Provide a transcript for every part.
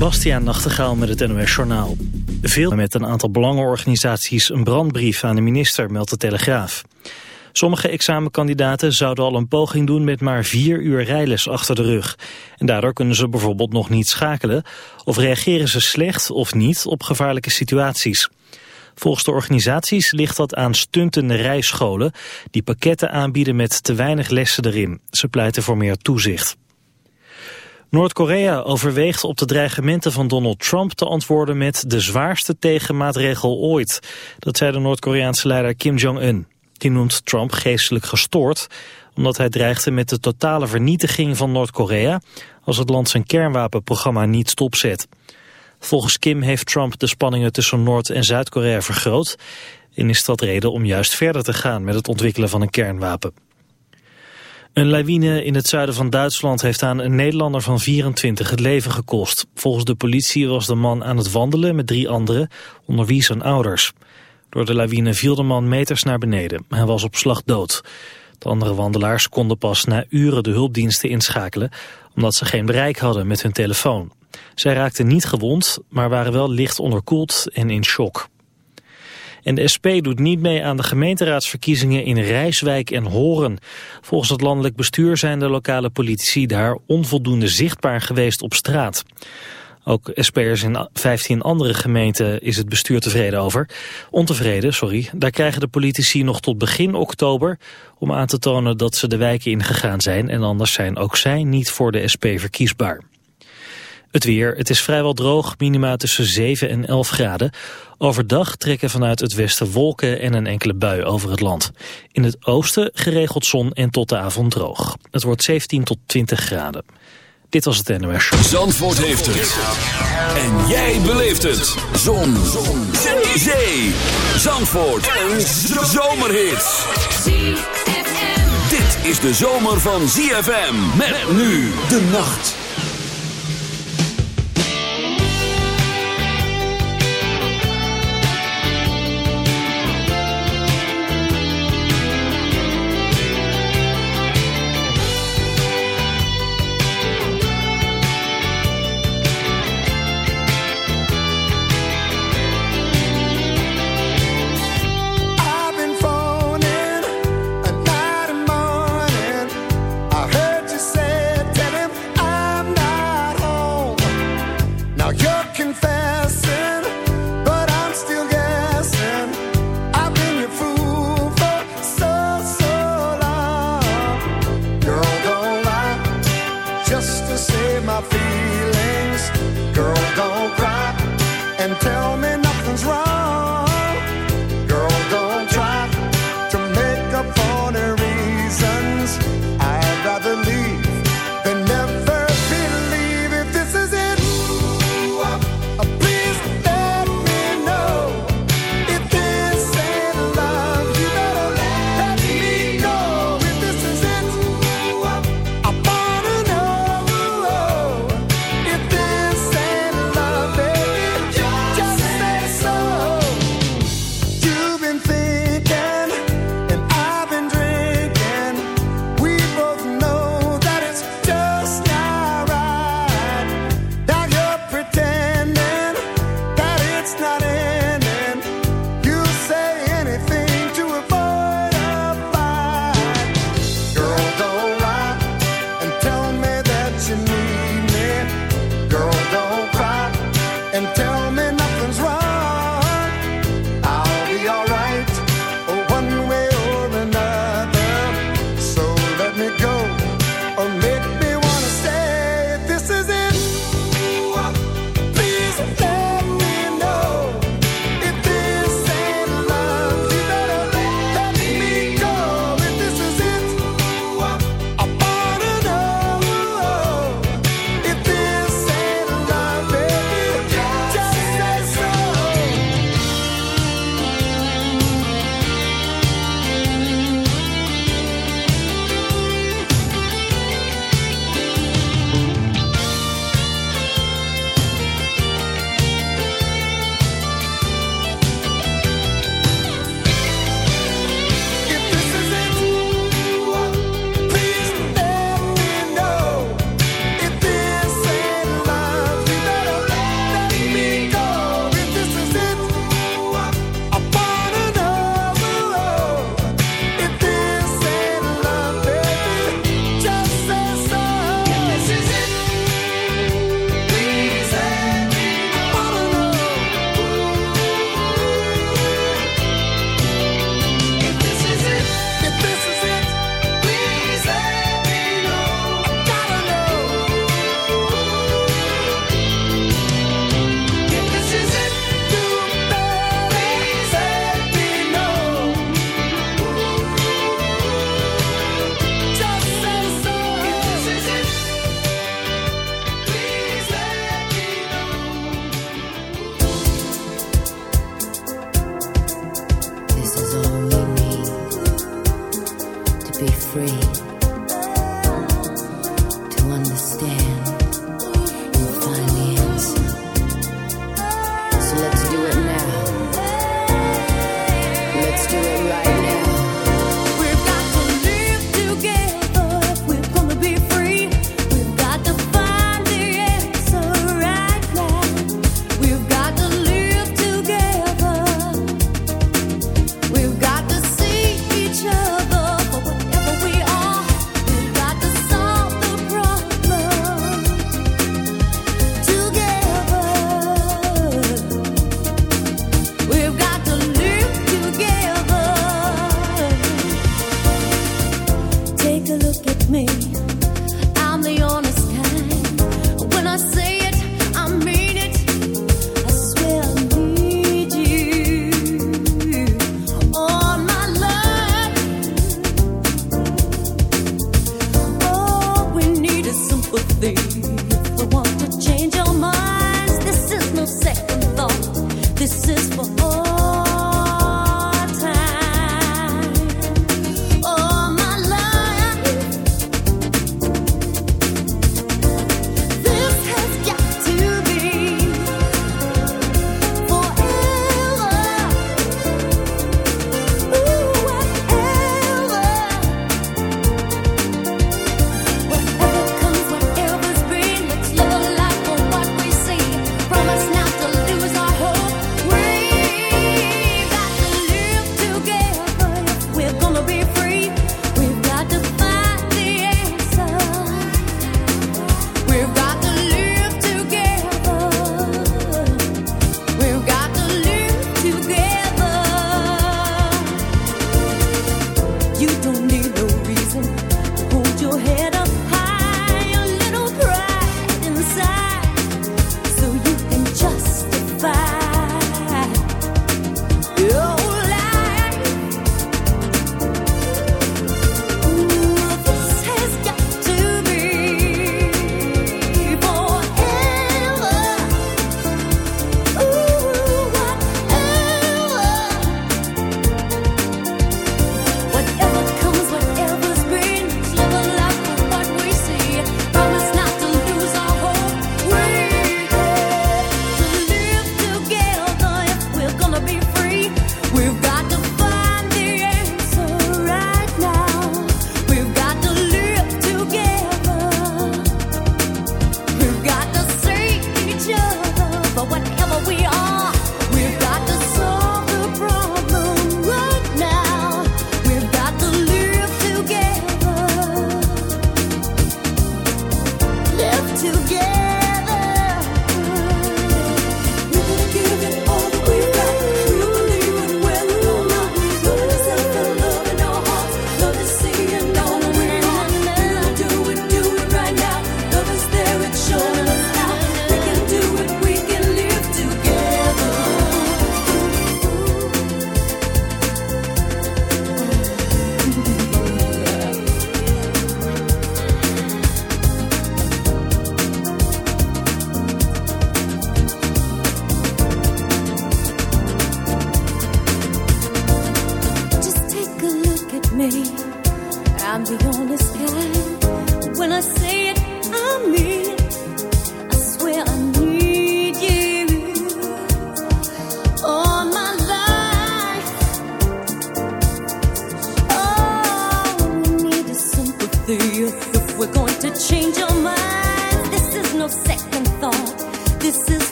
Bastiaan Nachtegaal met het NOS Journaal. Veel met een aantal belangenorganisaties een brandbrief aan de minister, meldt de Telegraaf. Sommige examenkandidaten zouden al een poging doen met maar vier uur rijles achter de rug. En daardoor kunnen ze bijvoorbeeld nog niet schakelen... of reageren ze slecht of niet op gevaarlijke situaties. Volgens de organisaties ligt dat aan stuntende rijscholen... die pakketten aanbieden met te weinig lessen erin. Ze pleiten voor meer toezicht. Noord-Korea overweegt op de dreigementen van Donald Trump te antwoorden met de zwaarste tegenmaatregel ooit. Dat zei de Noord-Koreaanse leider Kim Jong-un. Die noemt Trump geestelijk gestoord, omdat hij dreigde met de totale vernietiging van Noord-Korea als het land zijn kernwapenprogramma niet stopzet. Volgens Kim heeft Trump de spanningen tussen Noord- en Zuid-Korea vergroot en is dat reden om juist verder te gaan met het ontwikkelen van een kernwapen. Een lawine in het zuiden van Duitsland heeft aan een Nederlander van 24 het leven gekost. Volgens de politie was de man aan het wandelen met drie anderen, onder wie zijn ouders. Door de lawine viel de man meters naar beneden. Hij was op slag dood. De andere wandelaars konden pas na uren de hulpdiensten inschakelen... omdat ze geen bereik hadden met hun telefoon. Zij raakten niet gewond, maar waren wel licht onderkoeld en in shock. En de SP doet niet mee aan de gemeenteraadsverkiezingen in Rijswijk en Horen. Volgens het landelijk bestuur zijn de lokale politici daar onvoldoende zichtbaar geweest op straat. Ook SP'ers in 15 andere gemeenten is het bestuur tevreden over. Ontevreden, sorry. Daar krijgen de politici nog tot begin oktober om aan te tonen dat ze de wijken ingegaan zijn. En anders zijn ook zij niet voor de SP verkiesbaar. Het weer, het is vrijwel droog, minima tussen 7 en 11 graden. Overdag trekken vanuit het westen wolken en een enkele bui over het land. In het oosten geregeld zon en tot de avond droog. Het wordt 17 tot 20 graden. Dit was het Show. Zandvoort heeft het. En jij beleeft het. Zon. zon. Zee. Zandvoort. Een zomerhit. Dit is de zomer van ZFM. Met nu de nacht.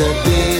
the day.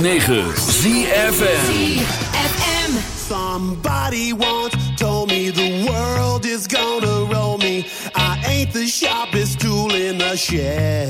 106.9 ZFM. ZFM. Somebody once told me the world is gonna roll me. I ain't the sharpest tool in the shed.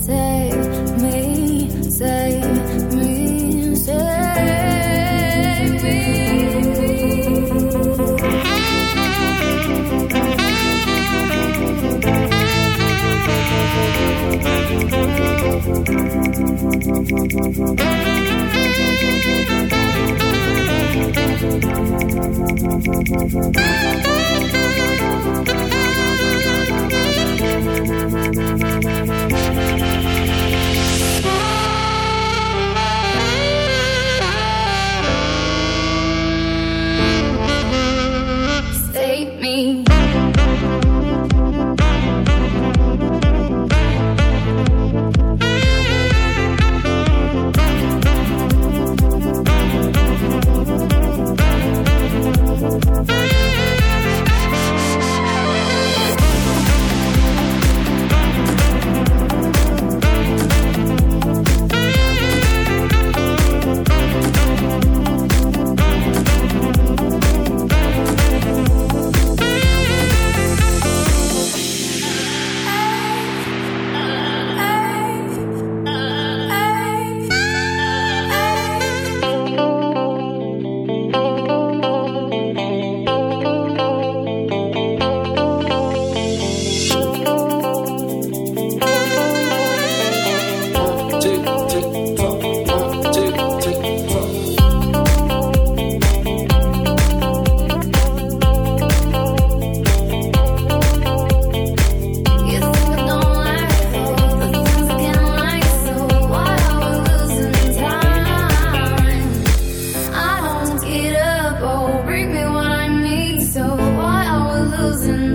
save me save me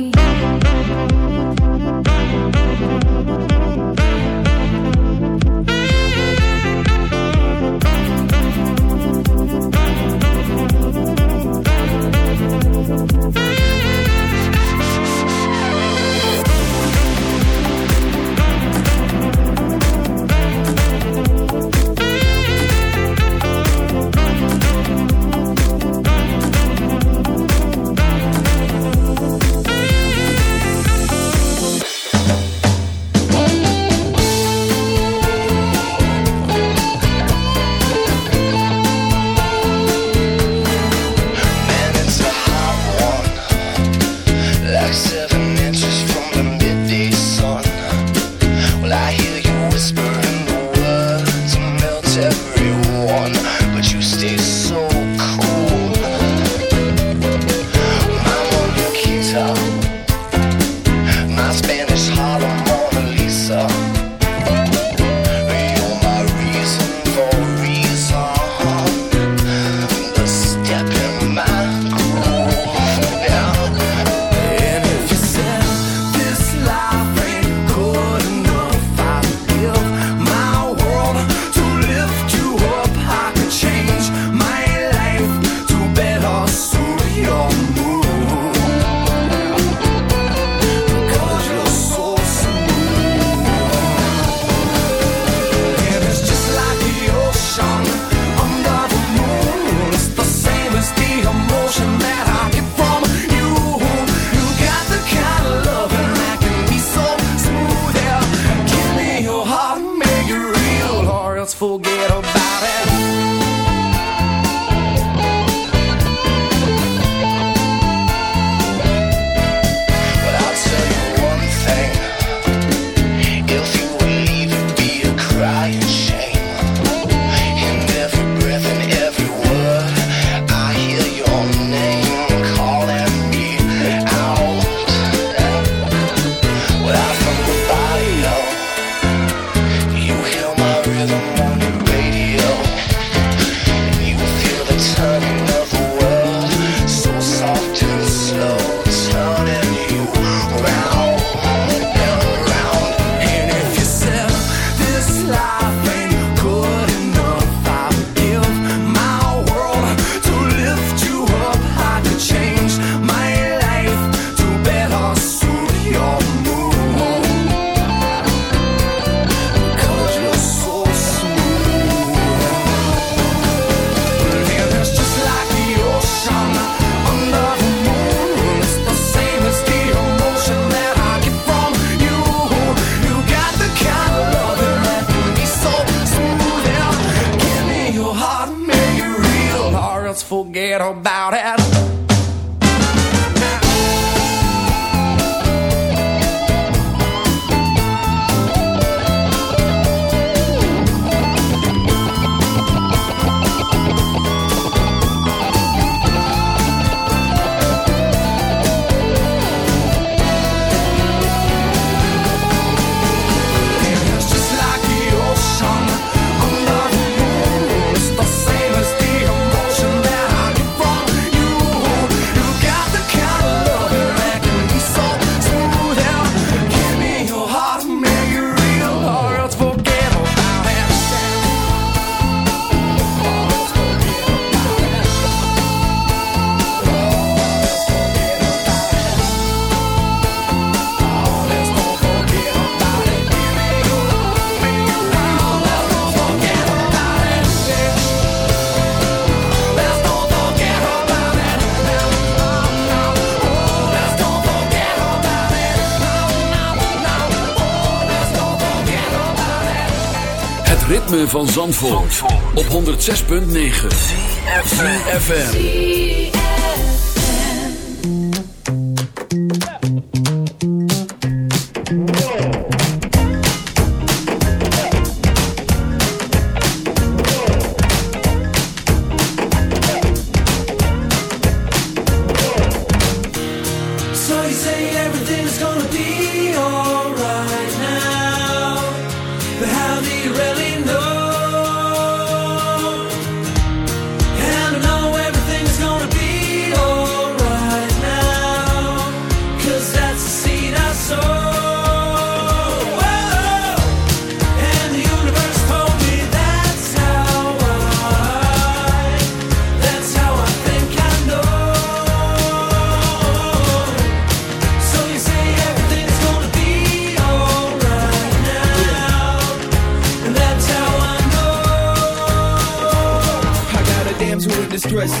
Thank about it. Van Zandvoort, op 106.9 CFFM So now. But how really know?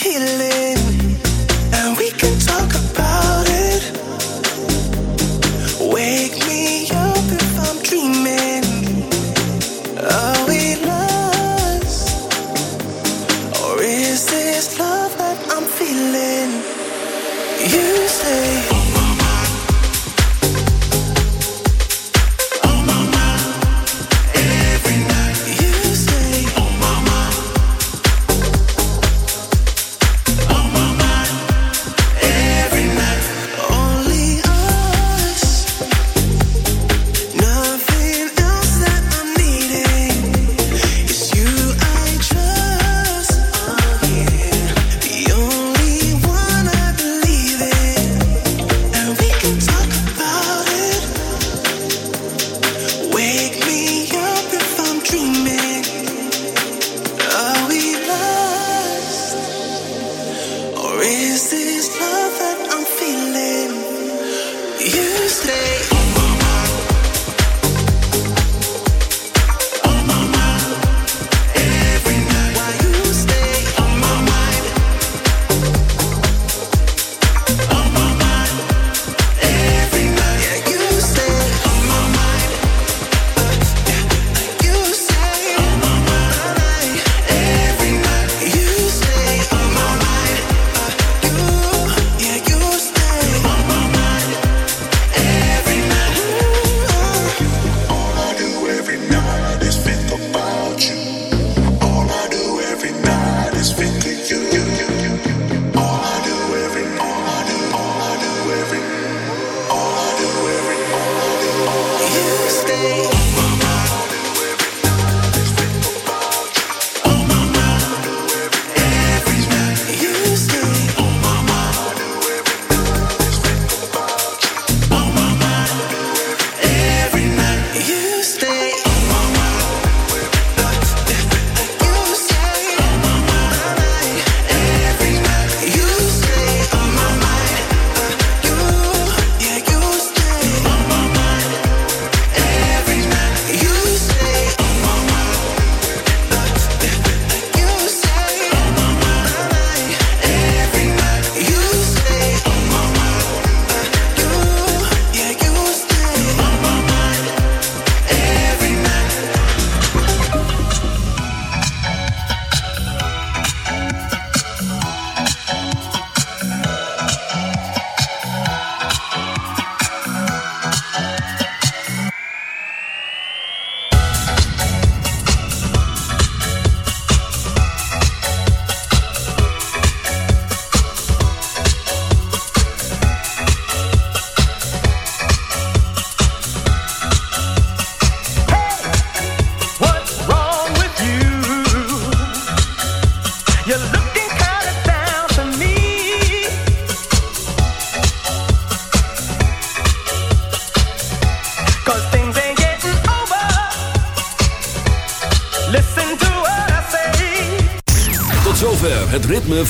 healing, and we can talk about.